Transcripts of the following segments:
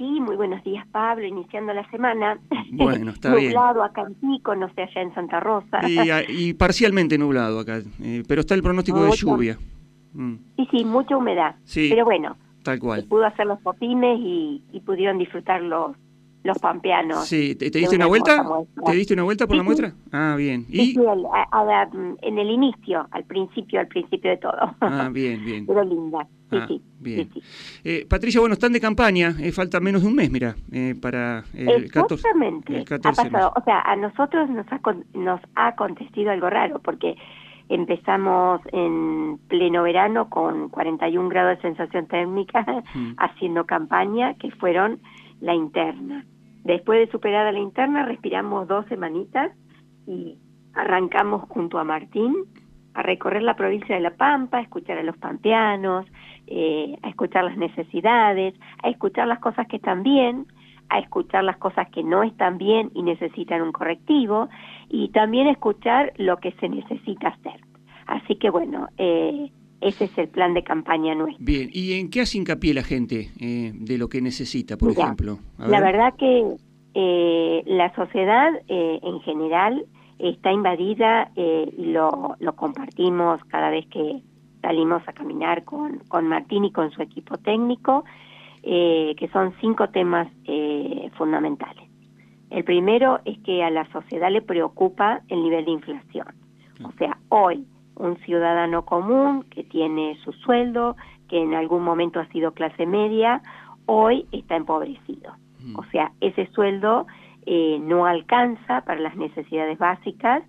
sí, muy buenos días Pablo, iniciando la semana. Bueno, está bien. Nublado acá en Pico, no sé, allá en Santa Rosa. Y, parcialmente nublado acá, eh, pero está el pronóstico de lluvia. Mm. Sí, sí, mucha humedad. Sí, pero bueno, tal cual. pudo hacer los popines y, y pudieron disfrutar los, los pampeanos. Sí, ¿te, diste una vuelta? ¿Te diste una vuelta por la muestra? Ah, bien. ¿Y? Sí, en el inicio, al principio, al principio de todo. Ah, bien, bien. Pero linda. Sí, ah, sí. Bien. Eh, Patricia, bueno, están de campaña, eh, falta menos de un mes, mira, eh, para el 14. El 14 ha pasado, o sea, a nosotros nos ha, nos ha acontecido algo raro, porque empezamos en pleno verano con 41 grados de sensación térmica, mm. haciendo campaña, que fueron la interna. Después de superada la interna, respiramos dos semanitas y arrancamos junto a Martín a recorrer la provincia de La Pampa, a escuchar a los pampeanos, eh, a escuchar las necesidades, a escuchar las cosas que están bien, a escuchar las cosas que no están bien y necesitan un correctivo, y también escuchar lo que se necesita hacer. Así que bueno, eh, ese es el plan de campaña nuestro. Bien, ¿y en qué hace hincapié la gente eh, de lo que necesita, por ejemplo? la verdad que eh, la sociedad eh, en general está invadida y lo, lo, compartimos cada vez que salimos a caminar con, con Martín y con su equipo técnico, que son cinco temas fundamentales. El primero es que a la sociedad le preocupa el nivel de inflación. O sea, hoy un ciudadano común que tiene su sueldo, que en algún momento ha sido clase media, hoy está empobrecido. Mm. O sea, ese sueldo eh, no alcanza para las necesidades básicas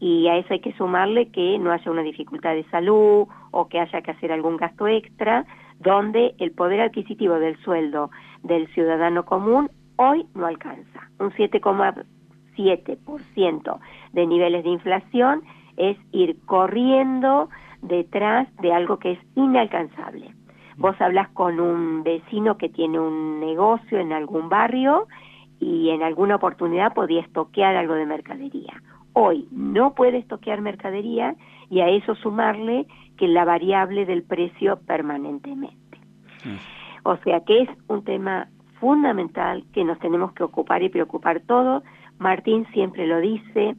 y a eso hay que sumarle que no haya una dificultad de salud o que haya que hacer algún gasto extra, donde el poder adquisitivo del sueldo del ciudadano común hoy no alcanza. Un 7,7% de niveles de inflación es ir corriendo detrás de algo que es inalcanzable. Vos hablas con un vecino que tiene un negocio en algún barrio y en alguna oportunidad podía estoquear algo de mercadería. Hoy no puede estoquear mercadería y a eso sumarle que la variable del precio permanentemente. O sea que es un tema fundamental que nos tenemos que ocupar y preocupar todos. Martín siempre lo dice,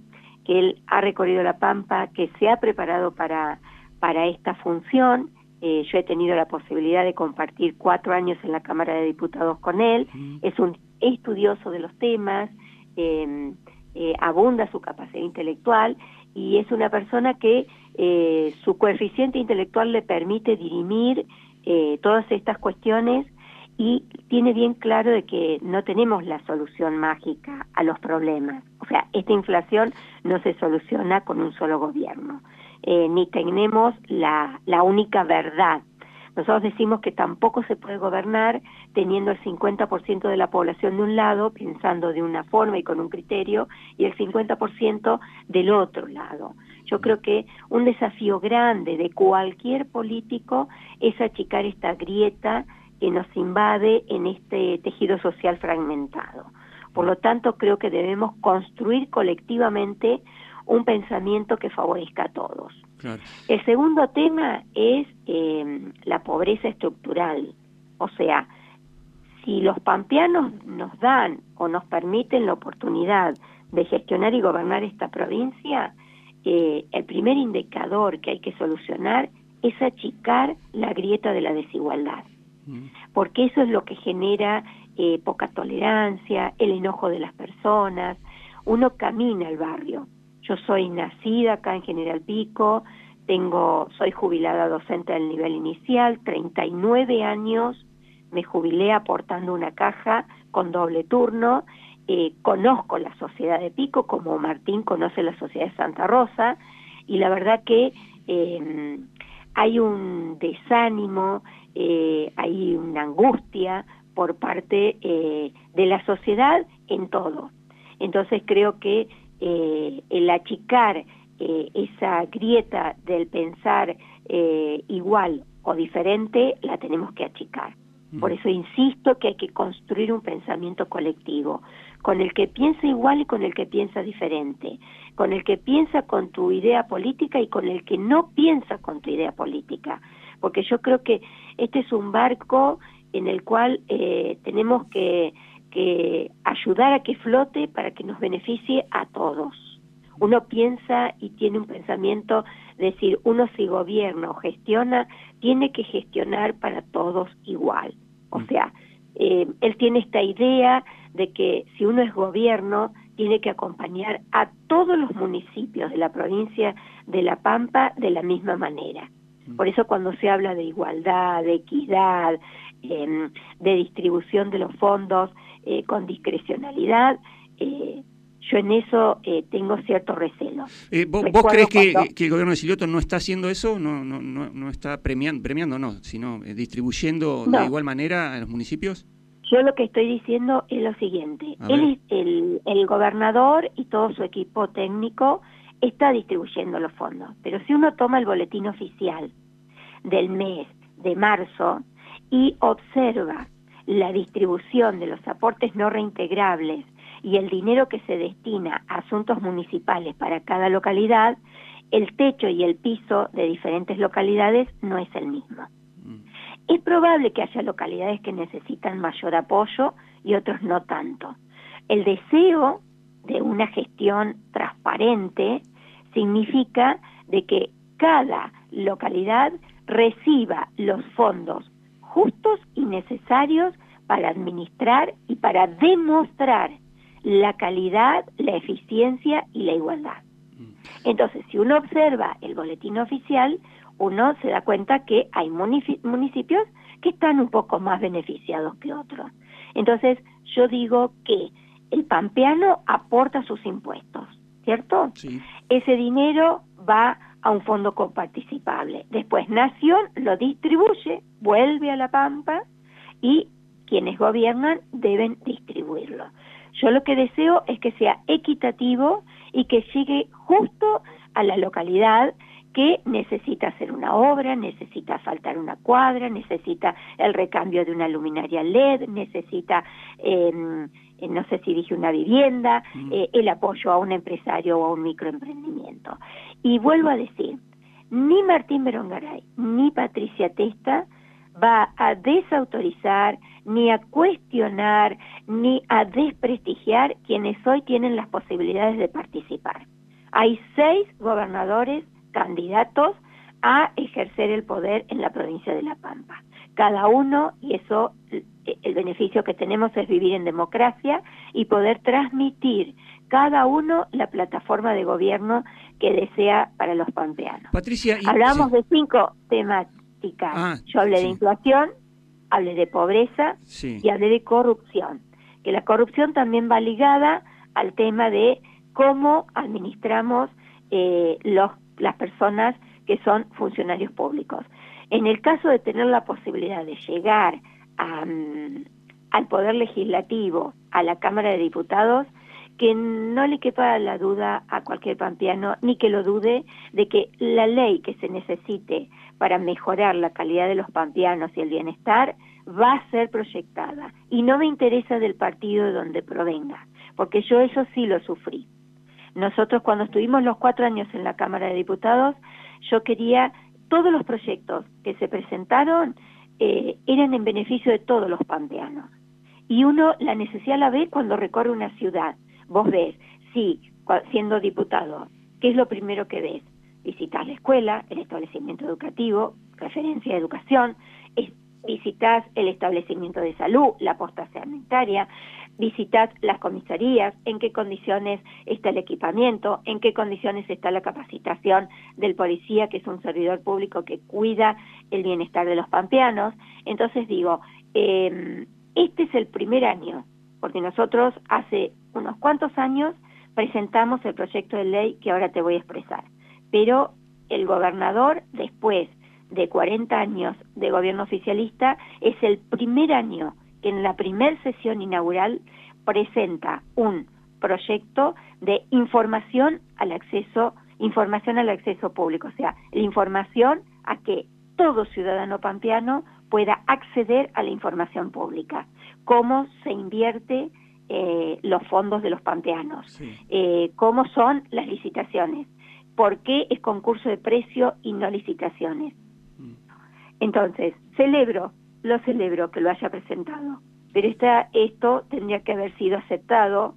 que él ha recorrido la Pampa, que se ha preparado para, para esta función. Eh, yo he tenido la posibilidad de compartir cuatro años en la Cámara de Diputados con él. Es un estudioso de los temas, em, eh, abunda su capacidad intelectual y es una persona que eh, su coeficiente intelectual le permite dirimir todas estas cuestiones y tiene bien claro de que no tenemos la solución mágica a los problemas. O sea, esta inflación no se soluciona con un solo gobierno, eh, ni tenemos la, la única verdad. Nosotros decimos que tampoco se puede gobernar teniendo el 50% de la población de un lado, pensando de una forma y con un criterio, y el 50% del otro lado. Yo creo que un desafío grande de cualquier político es achicar esta grieta que nos invade en este tejido social fragmentado. Por lo tanto, creo que debemos construir colectivamente un pensamiento que favorezca a todos. El segundo tema es eh, la pobreza estructural. O sea, si los pampeanos nos dan o nos permiten la oportunidad de gestionar y gobernar esta provincia, eh, el primer indicador que hay que solucionar es achicar la grieta de la desigualdad porque eso es lo que genera eh, poca tolerancia, el enojo de las personas. Uno camina al barrio. Yo soy nacida acá en General Pico, tengo, soy jubilada docente del nivel inicial, 39 años, me jubilé aportando una caja con doble turno, eh, conozco la sociedad de Pico como Martín conoce la sociedad de Santa Rosa y la verdad que eh, hay un desánimo, eh, hay una angustia por parte eh, de la sociedad en todo. Entonces creo que eh, el achicar esa grieta del pensar igual o diferente la tenemos que achicar. Por eso insisto que hay que construir un pensamiento colectivo, con el que piensa igual y con el que piensa diferente, con el que piensa con tu idea política y con el que no piensa con tu idea política porque yo creo que este es un barco en el cual eh, tenemos que, que ayudar a que flote para que nos beneficie a todos. Uno piensa y tiene un pensamiento de decir, uno si gobierna o gestiona, tiene que gestionar para todos igual. O mm. sea, eh, él tiene esta idea de que si uno es gobierno, tiene que acompañar a todos los municipios de la provincia de La Pampa de la misma manera. Mm. Por eso cuando se habla de igualdad, de equidad, em, de distribución de los fondos eh, con discrecionalidad, eh, yo en eso eh, tengo cierto recelo. ¿Vos, crees que, el gobierno de Silioto no está haciendo eso? ¿No, no, no, está premiando, premiando no, sino distribuyendo de igual manera a los municipios? Yo lo que estoy diciendo es lo siguiente. Él, el, el gobernador y todo su equipo técnico está distribuyendo los fondos. Pero si uno toma el boletín oficial del mes de marzo y observa la distribución de los aportes no reintegrables y el dinero que se destina a asuntos municipales para cada localidad, el techo y el piso de diferentes localidades no es el mismo. Es probable que haya localidades que necesitan mayor apoyo y otros no tanto. El deseo de una gestión transparente significa de que cada localidad reciba los fondos justos y necesarios para administrar y para demostrar la calidad, la eficiencia y la igualdad. Mm. Entonces, si uno observa el boletín oficial, uno se da cuenta que hay municipios que están un poco más beneficiados que otros. Entonces, yo digo que el pampeano aporta sus impuestos, ¿cierto? Ese dinero va a un fondo coparticipable. Después Nación lo distribuye, vuelve a la Pampa y quienes gobiernan deben distribuirlo. Yo lo que deseo es que sea equitativo y que llegue justo a la localidad que necesita hacer una obra, necesita faltar una cuadra, necesita el recambio de una luminaria LED, necesita, em, eh, no sé si dije una vivienda, mm. eh, el apoyo a un empresario o a un microemprendimiento. Y vuelvo a decir, ni Martín Berongaray ni Patricia Testa va a desautorizar, ni a cuestionar, ni a desprestigiar quienes hoy tienen las posibilidades de participar. Hay seis gobernadores candidatos a ejercer el poder en la provincia de La Pampa. Cada uno, y eso, el beneficio que tenemos es vivir en democracia y poder transmitir cada uno la plataforma de gobierno que desea para los pampeanos. Patricia, hablamos de cinco temáticas. Ah, Yo hablé de inflación, hablé de pobreza y hablé de corrupción. Que la corrupción también va ligada al tema de cómo administramos eh, los las personas que son funcionarios públicos. En el caso de tener la posibilidad de llegar mm, al Poder Legislativo, a la Cámara de Diputados, que no le quepa la duda a cualquier pampeano, ni que lo dude, de que la ley que se necesite para mejorar la calidad de los pampeanos y el bienestar va a ser proyectada. Y no me interesa del partido de donde provenga, porque yo eso sí lo sufrí. Nosotros cuando estuvimos los cuatro años en la Cámara de Diputados, yo quería todos los proyectos que se presentaron eh, eran en beneficio de todos los pampeanos. Y uno la necesidad la ve cuando recorre una ciudad. Vos ves, sí, siendo diputado, ¿qué es lo primero que ves? Visitar la escuela, el establecimiento educativo, referencia de educación, visitas el establecimiento de salud, la posta sanitaria, visitas las comisarías, en qué condiciones está el equipamiento, en qué condiciones está la capacitación del policía, que es un servidor público que cuida el bienestar de los pampeanos. Entonces digo, eh, este es el primer año, porque nosotros hace unos cuantos años presentamos el proyecto de ley que ahora te voy a expresar, pero el gobernador después de 40 años de gobierno oficialista, es el primer año en la primer sesión inaugural presenta un proyecto de información al acceso, información al acceso público, o sea, la información a que todo ciudadano pampeano pueda acceder a la información pública, cómo se invierte eh, los fondos de los pampeanos, eh, cómo son las licitaciones, por qué es concurso de precio y no licitaciones, entonces, celebro lo celebro que lo haya presentado, pero esta, esto tendría que haber sido aceptado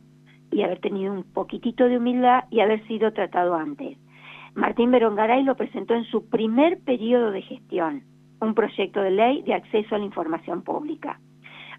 y haber tenido un poquitito de humildad y haber sido tratado antes. Martín Berongaray lo presentó en su primer periodo de gestión, un proyecto de ley de acceso a la información pública.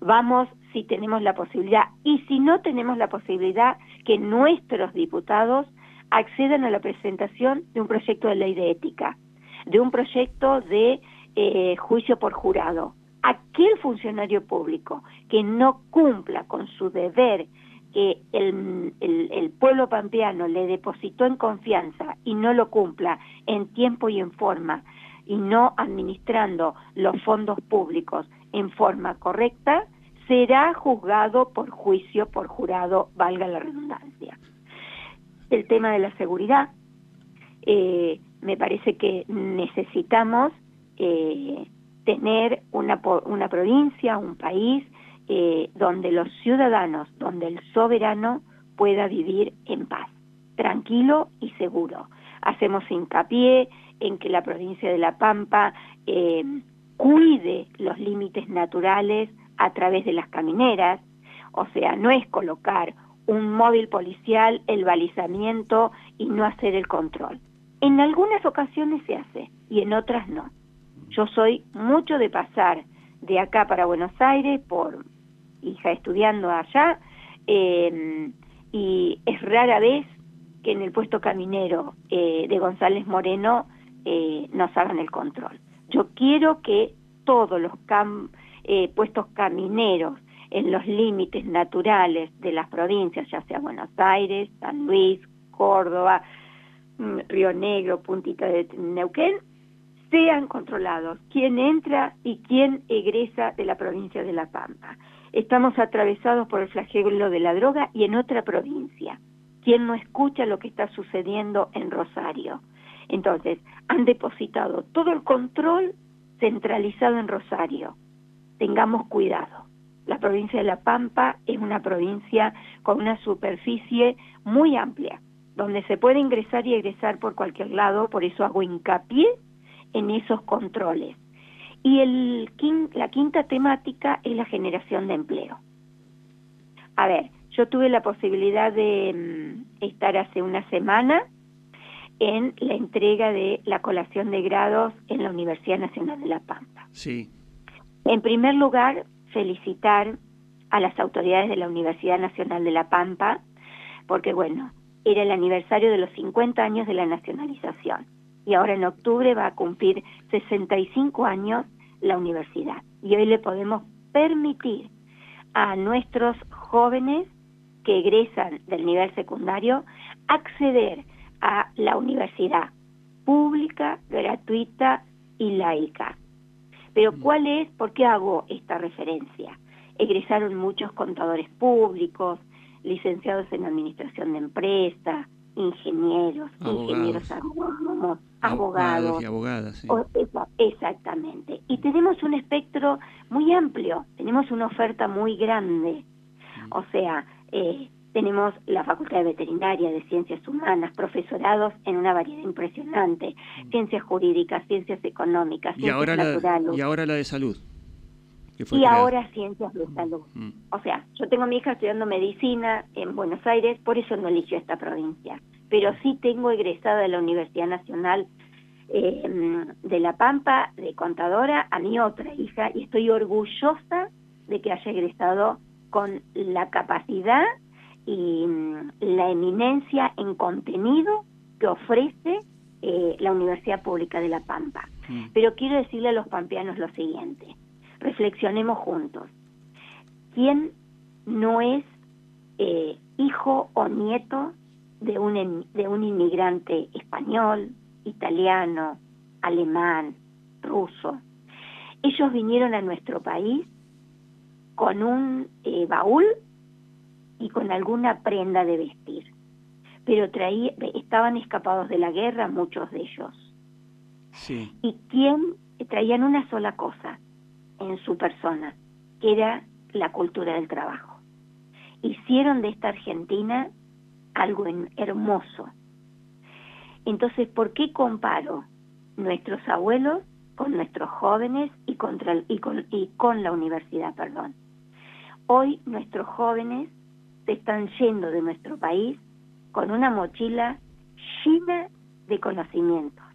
Vamos, si tenemos la posibilidad, y si no tenemos la posibilidad, que nuestros diputados accedan a la presentación de un proyecto de ley de ética, de un proyecto de eh, juicio por jurado. Aquel funcionario público que no cumpla con su deber que el, pueblo pampeano le depositó en confianza y no lo cumpla en tiempo y en forma y no administrando los fondos públicos en forma correcta, será juzgado por juicio, por jurado, valga la redundancia. El tema de la seguridad, eh, me parece que necesitamos eh, tener una, una provincia, un país eh, donde los ciudadanos, donde el soberano pueda vivir en paz, tranquilo y seguro. Hacemos hincapié en que la provincia de La Pampa eh, cuide los límites naturales a través de las camineras, o sea, no es colocar un móvil policial, el balizamiento y no hacer el control. En algunas ocasiones se hace y en otras no. Yo soy mucho de pasar de acá para Buenos Aires por hija estudiando allá, em, y es rara vez que en el puesto caminero eh, de González Moreno eh, nos hagan el control. Yo quiero que todos los eh, puestos camineros en los límites naturales de las provincias, ya sea Buenos Aires, San Luis, Córdoba, mm, Río Negro, Puntita de Neuquén, sean controlados quién entra y quién egresa de la provincia de La Pampa. Estamos atravesados por el flagelo de la droga y en otra provincia. ¿Quién no escucha lo que está sucediendo en Rosario? Entonces, han depositado todo el control centralizado en Rosario. Tengamos cuidado. La provincia de La Pampa es una provincia con una superficie muy amplia, donde se puede ingresar y egresar por cualquier lado, por eso hago hincapié en esos controles. Y el, la quinta temática es la generación de empleo. A ver, yo tuve la posibilidad de mm, estar hace una semana en la entrega de la colación de grados en la Universidad Nacional de La Pampa. Sí. En primer lugar, felicitar a las autoridades de la Universidad Nacional de La Pampa, porque bueno, era el aniversario de los 50 años de la nacionalización y ahora en octubre va a cumplir 65 años la universidad. Y hoy le podemos permitir a nuestros jóvenes que egresan del nivel secundario acceder a la universidad pública, gratuita y laica. Pero mm. ¿cuál es? ¿Por qué hago esta referencia? Egresaron muchos contadores públicos, licenciados en administración de empresas, ingenieros, ingenieros agrónomos, abogados. y abogadas. exactamente. Y tenemos un espectro muy amplio, tenemos una oferta muy grande. O sea, eh, tenemos la Facultad de Veterinaria, de Ciencias Humanas, profesorados en una variedad impresionante, ciencias jurídicas, ciencias económicas, ciencias ahora naturales. La, y ahora la de salud. y ahora ciencias de salud. Mm. O sea, yo tengo a mi hija estudiando medicina en Buenos Aires, por eso no eligió esta provincia pero sí tengo egresada de la Universidad Nacional eh, de La Pampa, de contadora, a mi otra hija, y estoy orgullosa de que haya egresado con la capacidad y mm, la eminencia en contenido que ofrece eh, la Universidad Pública de La Pampa. Mm. Pero quiero decirle a los pampeanos lo siguiente, reflexionemos juntos. ¿Quién no es eh, hijo o nieto de un, de un inmigrante español, italiano, alemán, ruso. Ellos vinieron a nuestro país con un eh, baúl y con alguna prenda de vestir, pero traía, estaban escapados de la guerra muchos de ellos. Sí. Y quién traían una sola cosa en su persona, que era la cultura del trabajo. Hicieron de esta Argentina algo hermoso. Entonces, ¿por qué comparo nuestros abuelos con nuestros jóvenes y, contra, y, con, y con la universidad, perdón. Hoy nuestros jóvenes se están yendo de nuestro país con una mochila llena de conocimientos,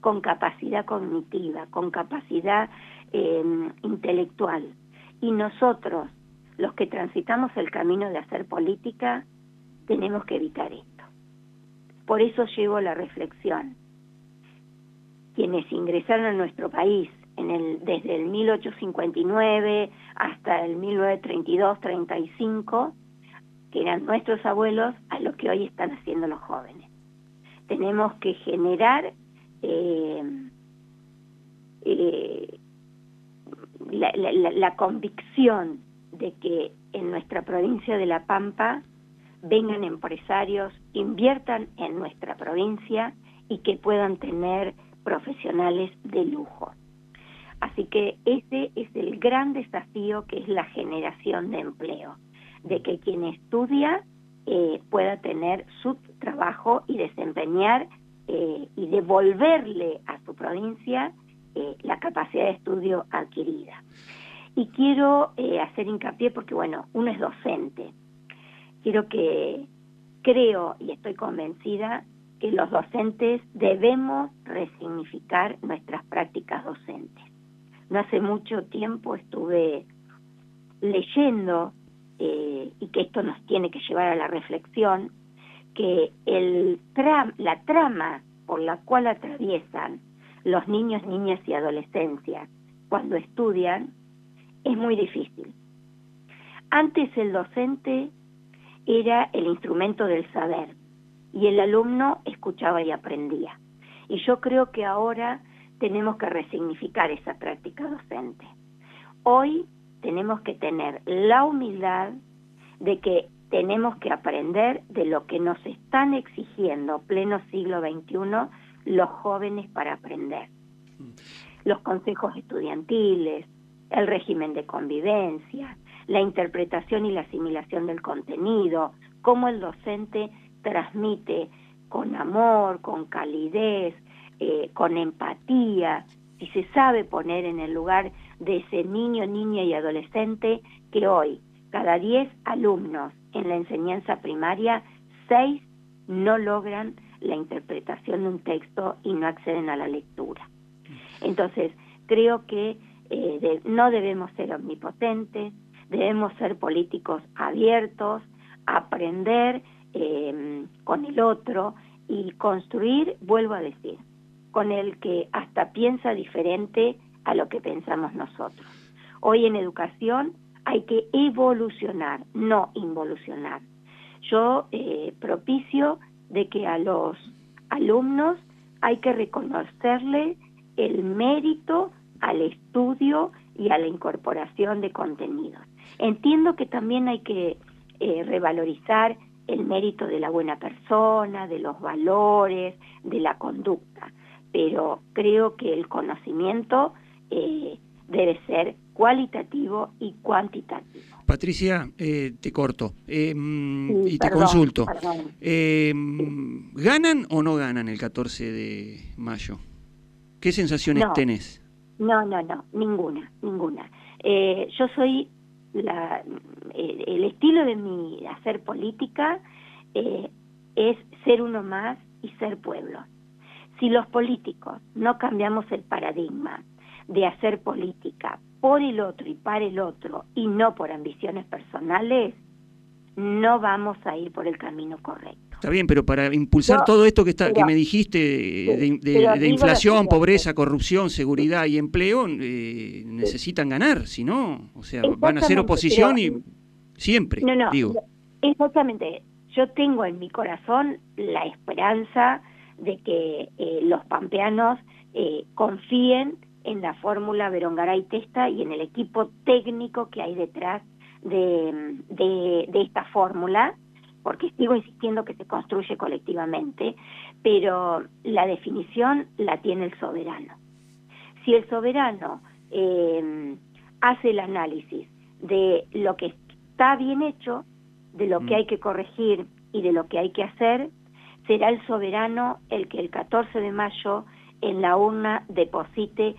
con capacidad cognitiva, con capacidad em, intelectual. Y nosotros, los que transitamos el camino de hacer política, tenemos que evitar esto. Por eso llevo la reflexión. Quienes ingresaron a nuestro país en el, desde el 1859 hasta el 1932-35, que eran nuestros abuelos, a lo que hoy están haciendo los jóvenes. Tenemos que generar eh, eh, la, convicción de que en nuestra provincia de La Pampa vengan empresarios, inviertan en nuestra provincia y que puedan tener profesionales de lujo. Así que ese es el gran desafío que es la generación de empleo de que quien estudia eh, pueda tener su trabajo y desempeñar eh, y devolverle a su provincia eh, la capacidad de estudio adquirida. Y quiero hacer hincapié porque, bueno, uno es docente. Quiero que, creo y estoy convencida que los docentes debemos resignificar nuestras prácticas docentes. No hace mucho tiempo estuve leyendo eh, y que esto nos tiene que llevar a la reflexión, que la trama por la cual atraviesan los niños, niñas y adolescencias cuando estudian es muy difícil. Antes el docente era el instrumento del saber y el alumno escuchaba y aprendía. Y yo creo que ahora tenemos que resignificar esa práctica docente. Hoy tenemos que tener la humildad de que tenemos que aprender de lo que nos están exigiendo pleno siglo XXI los jóvenes para aprender. Los consejos estudiantiles, el régimen de convivencia, la interpretación y la asimilación del contenido, cómo el docente transmite con amor, con calidez, eh, con empatía, si se sabe poner en el lugar de ese niño, niña y adolescente que hoy, cada 10 alumnos en la enseñanza primaria, 6 no logran la interpretación de un texto y no acceden a la lectura. Entonces, creo que eh, no debemos ser omnipotentes, debemos ser políticos abiertos, aprender eh, con el otro y construir, vuelvo a decir, con el que hasta piensa diferente a lo que pensamos nosotros. Hoy en educación hay que evolucionar, no involucionar. Yo eh, propicio de que a los alumnos hay que reconocerle el mérito al estudio y a la incorporación de contenidos. Entiendo que también hay que eh, revalorizar el mérito de la buena persona, de los valores, de la conducta, pero creo que el conocimiento eh, debe ser cualitativo y cuantitativo. Patricia, eh, te corto eh, y te consulto. ¿Ganan o no ganan el 14 de mayo? ¿Qué sensaciones tenés? No, no, no, ninguna, ninguna. yo soy la, el estilo de mi hacer política es ser uno más y ser pueblo. Si los políticos no cambiamos el paradigma de hacer política por el otro y para el otro y no por ambiciones personales, no vamos a ir por el camino correcto. Está bien, pero para impulsar todo esto que, está, que me dijiste de, inflación, pobreza, corrupción, seguridad y empleo, eh, necesitan ganar, si no, o sea, van a ser oposición y siempre, no, no, digo. Exactamente. Yo tengo en mi corazón la esperanza de que eh, los pampeanos eh, confíen en la fórmula Berongaray Testa y en el equipo técnico que hay detrás de, de, esta fórmula, porque sigo insistiendo que se construye colectivamente, pero la definición la tiene el soberano. Si el soberano eh, hace el análisis de lo que está bien hecho, de lo que mm. hay que corregir y de lo que hay que hacer, será el soberano el que el 14 de mayo en la urna deposite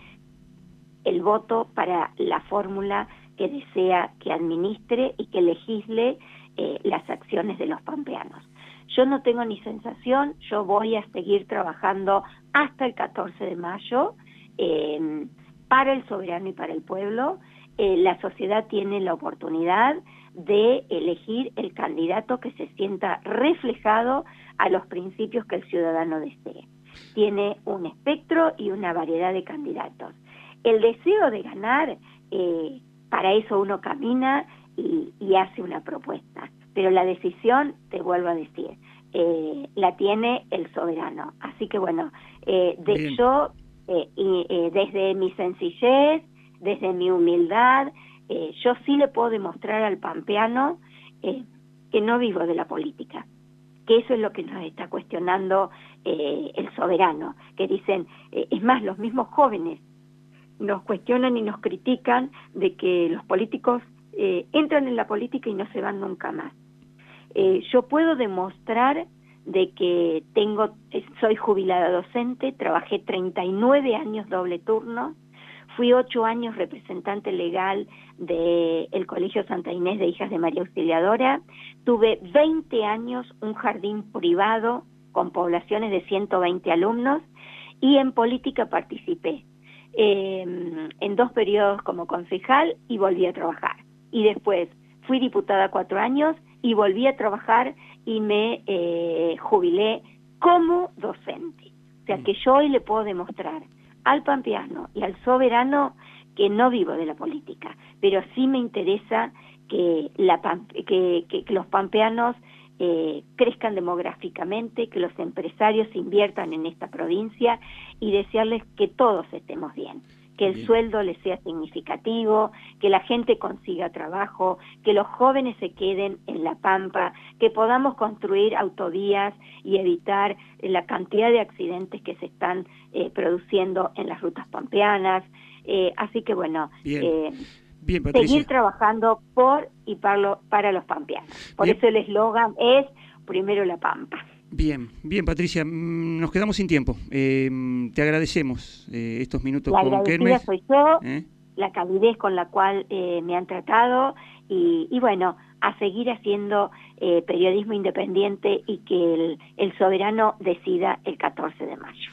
el voto para la fórmula que desea que administre y que legisle eh, las acciones de los pampeanos. Yo no tengo ni sensación, yo voy a seguir trabajando hasta el 14 de mayo em, para el soberano y para el pueblo. Eh, la sociedad tiene la oportunidad de elegir el candidato que se sienta reflejado a los principios que el ciudadano desee. Tiene un espectro y una variedad de candidatos. El deseo de ganar eh, para eso uno camina y, hace una propuesta. Pero la decisión, te vuelvo a decir, eh, la tiene el soberano. Así que bueno, eh, de yo, eh, eh, desde mi sencillez, desde mi humildad, yo sí le puedo demostrar al pampeano que no vivo de la política que eso es lo que nos está cuestionando el soberano, que dicen, es más, los mismos jóvenes nos cuestionan y nos critican de que los políticos eh, entran en la política y no se van nunca más. Eh, yo puedo demostrar de que tengo, eh, soy jubilada docente, trabajé 39 años doble turno, fui ocho años representante legal del el Colegio Santa Inés de Hijas de María Auxiliadora, tuve 20 años un jardín privado con poblaciones de 120 alumnos y en política participé eh, en dos periodos como concejal y volví a trabajar. Y después fui diputada cuatro años y volví a trabajar y me eh, jubilé como docente. O sea que yo hoy le puedo demostrar al pampeano y al soberano que no vivo de la política, pero sí me interesa que, la, que, que los pampeanos eh, crezcan demográficamente, que los empresarios inviertan en esta provincia y desearles que todos estemos bien, que el sueldo les sea significativo, que la gente consiga trabajo, que los jóvenes se queden en la pampa, que podamos construir autovías y evitar la cantidad de accidentes que se están eh, produciendo en las rutas pampeanas. Eh, así que bueno, seguir trabajando por y para, para los pampeanos. Por eso el eslogan es primero la pampa. Bien, bien Patricia, mm, nos quedamos sin tiempo. Eh, te agradecemos eh, estos minutos la con Kermes. soy yo, ¿Eh? la calidez con la cual me han tratado y, y, bueno, a seguir haciendo periodismo independiente y que el, el soberano decida el 14 de mayo.